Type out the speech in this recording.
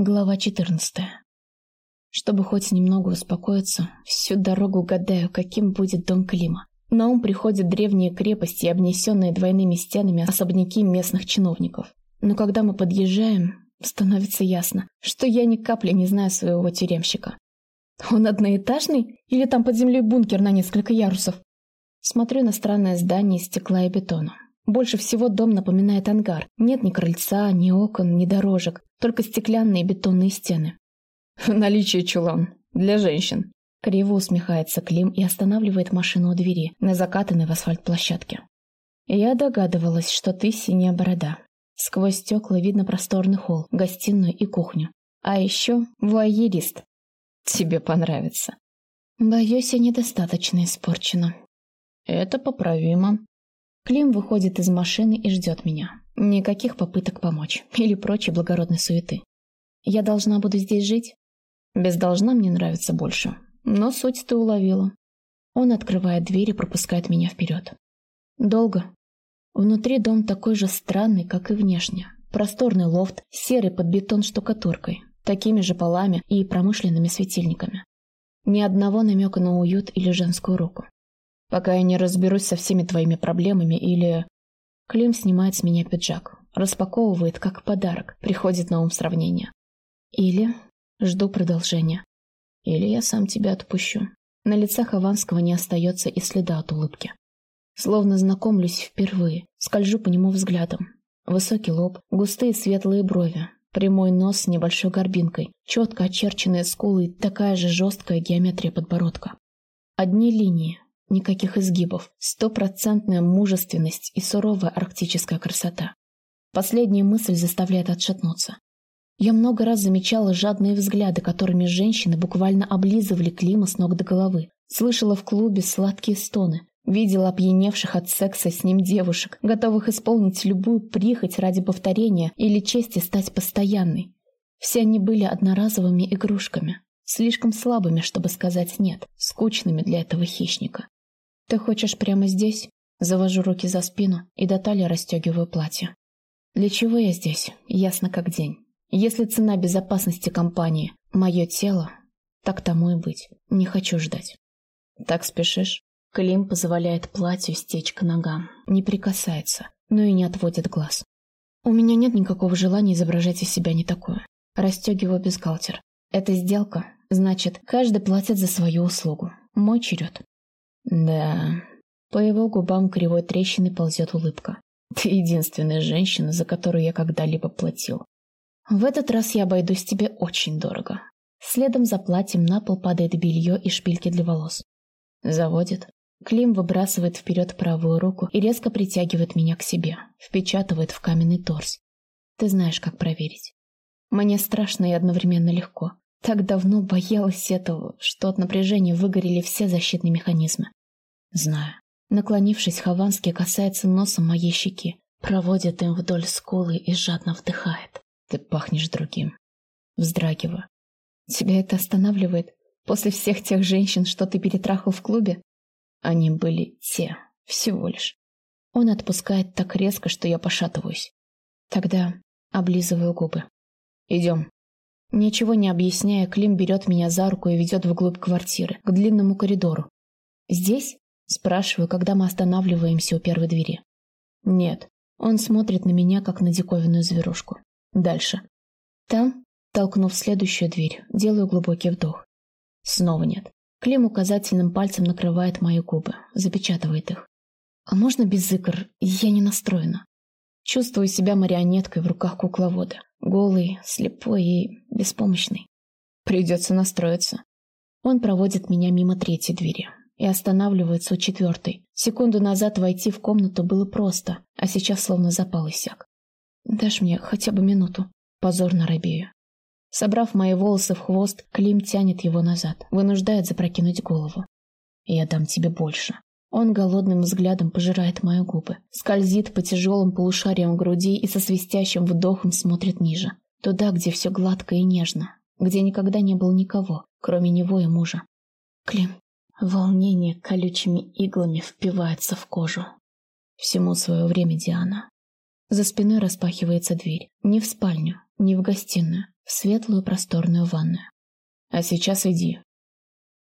Глава 14. Чтобы хоть немного успокоиться, всю дорогу гадаю, каким будет дом Клима. На ум приходят древние крепости обнесенные двойными стенами особняки местных чиновников. Но когда мы подъезжаем, становится ясно, что я ни капли не знаю своего тюремщика. Он одноэтажный или там под землей бункер на несколько ярусов? Смотрю на странное здание из стекла и бетона. Больше всего дом напоминает ангар. Нет ни крыльца, ни окон, ни дорожек, только стеклянные бетонные стены. Наличие чулан. Для женщин. Криво усмехается Клим и останавливает машину у двери на закатанной в асфальт площадке. Я догадывалась, что ты синяя борода. Сквозь стекла видно просторный холл, гостиную и кухню. А еще вуайерист. Тебе понравится. Боюсь, я недостаточно испорчена. Это поправимо. Клим выходит из машины и ждет меня. Никаких попыток помочь или прочей благородной суеты. Я должна буду здесь жить? Без должна мне нравится больше. Но суть ты уловила. Он открывает дверь и пропускает меня вперед. Долго. Внутри дом такой же странный, как и внешне. Просторный лофт, серый под бетон штукатуркой, такими же полами и промышленными светильниками. Ни одного намека на уют или женскую руку пока я не разберусь со всеми твоими проблемами или...» Клим снимает с меня пиджак, распаковывает как подарок, приходит на ум сравнение. Или жду продолжения. Или я сам тебя отпущу. На лице Хованского не остается и следа от улыбки. Словно знакомлюсь впервые, скольжу по нему взглядом. Высокий лоб, густые светлые брови, прямой нос с небольшой горбинкой, четко очерченные скулы и такая же жесткая геометрия подбородка. Одни линии, Никаких изгибов, стопроцентная мужественность и суровая арктическая красота. Последняя мысль заставляет отшатнуться. Я много раз замечала жадные взгляды, которыми женщины буквально облизывали Клима с ног до головы. Слышала в клубе сладкие стоны. Видела опьяневших от секса с ним девушек, готовых исполнить любую прихоть ради повторения или чести стать постоянной. Все они были одноразовыми игрушками, слишком слабыми, чтобы сказать «нет», скучными для этого хищника. «Ты хочешь прямо здесь?» Завожу руки за спину и до талии расстегиваю платье. Для чего я здесь? Ясно как день. Если цена безопасности компании – мое тело, так тому и быть. Не хочу ждать. Так спешишь? Клим позволяет платью стечь к ногам. Не прикасается, но и не отводит глаз. У меня нет никакого желания изображать из себя не такое. Расстегиваю бюстгальтер. Это сделка, значит, каждый платит за свою услугу. Мой черед. Да. По его губам кривой трещины ползет улыбка. Ты единственная женщина, за которую я когда-либо платил. В этот раз я обойдусь тебе очень дорого. Следом за платьем на пол падает белье и шпильки для волос. Заводит. Клим выбрасывает вперед правую руку и резко притягивает меня к себе, впечатывает в каменный торс. Ты знаешь, как проверить. Мне страшно и одновременно легко. Так давно боялась этого, что от напряжения выгорели все защитные механизмы. Знаю. Наклонившись, Хованский касается носом моей щеки, проводит им вдоль скулы и жадно вдыхает. Ты пахнешь другим. Вздрагиваю. Тебя это останавливает? После всех тех женщин, что ты перетрахал в клубе? Они были те, всего лишь. Он отпускает так резко, что я пошатываюсь. Тогда облизываю губы. Идем. Ничего не объясняя, Клим берет меня за руку и ведет вглубь квартиры, к длинному коридору. Здесь Спрашиваю, когда мы останавливаемся у первой двери. Нет. Он смотрит на меня, как на диковинную зверушку. Дальше. Там, толкнув следующую дверь, делаю глубокий вдох. Снова нет. Клим указательным пальцем накрывает мои губы, запечатывает их. А можно без игр? Я не настроена. Чувствую себя марионеткой в руках кукловода. Голый, слепой и беспомощный. Придется настроиться. Он проводит меня мимо третьей двери, и останавливается у четвертой. Секунду назад войти в комнату было просто, а сейчас словно запал иссяк. «Дашь мне хотя бы минуту?» Позорно робею. Собрав мои волосы в хвост, Клим тянет его назад, вынуждает запрокинуть голову. «Я дам тебе больше». Он голодным взглядом пожирает мои губы, скользит по тяжелым полушариям груди и со свистящим вдохом смотрит ниже. Туда, где все гладко и нежно, где никогда не было никого, кроме него и мужа. «Клим, Волнение колючими иглами впивается в кожу. Всему свое время, Диана. За спиной распахивается дверь. Не в спальню, не в гостиную, в светлую просторную ванную. А сейчас иди.